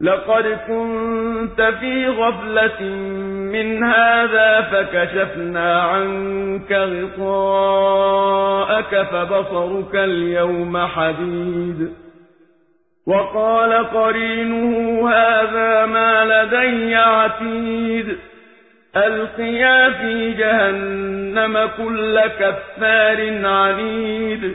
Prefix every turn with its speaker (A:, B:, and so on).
A: لَقَدْ كُنتَ فِي غَفْلَةٍ مِّنْ هَٰذَا فَكَشَفْنَا عَنكَ غِطَاءَكَ فَبَصَرُكَ الْيَوْمَ حَدِيدٌ. وَقَالَ قَرِينُهُ هَٰذَا مَا لَدَيَّ عَتِيدٌ. أَلْقِيَا فِي جَهَنَّمَ كُلَّ كَفَّارٍ عَنِيدٍ.